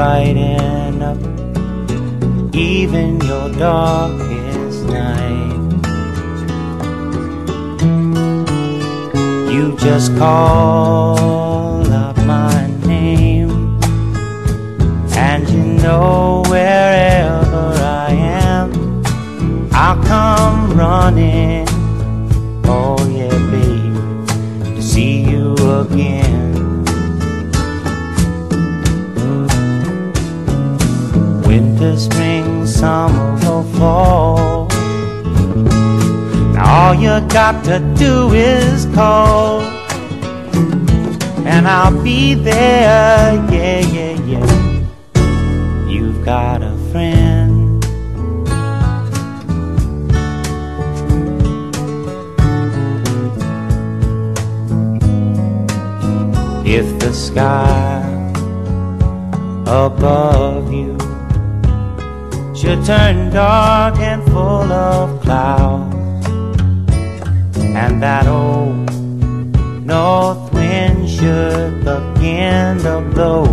brighten up even your darkest night. You just call up my name, and you know wherever I am, I'll come running. You got to do is call, and I'll be there. Yeah, yeah, yeah. You've got a friend. If the sky above you should turn dark and full of clouds, and that old north wind should begin to blow.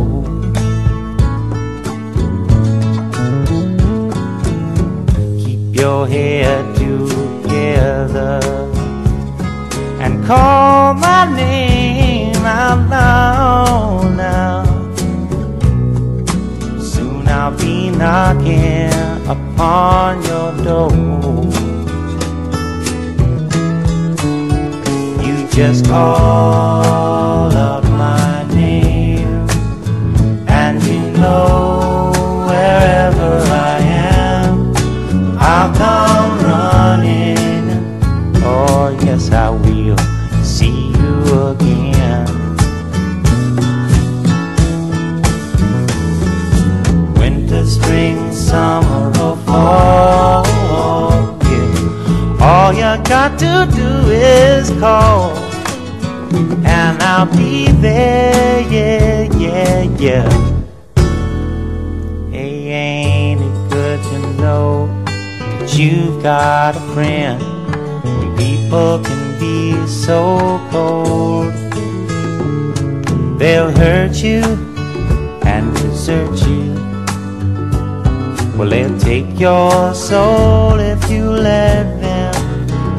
Keep your head together and call my name just call out my name, and you know wherever I am, I'll come running. Oh, yes, I will see you again. winter, spring, summer, or fall. Yeah. All you got to do is call, and I'll be there. Yeah, yeah, yeah. Hey, ain't it good to know that you've got a friend? People can be so cold, they'll hurt you and desert you. Well, they'll take your soul if you let them.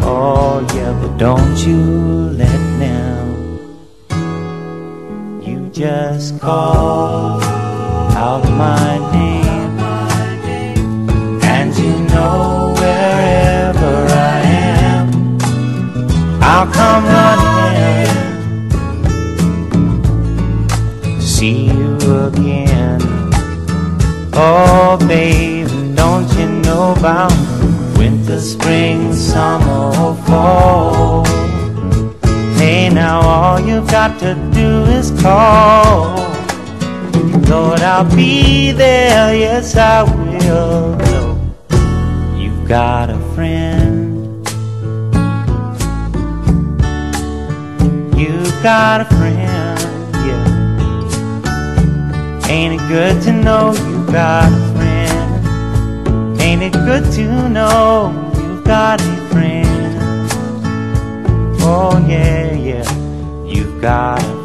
Oh, yeah, but don't you just call out my name, and you know wherever I am, I'll come running see you again. Oh, babe, don't you know about winter, spring, summer, fall? Got to do is call. Lord, I'll be there, yes, I will. Know You've got a friend. You've got a friend, yeah. Ain't it good to know you've got a friend? Ain't it good to know you've got a friend? Oh yeah, yeah, you've got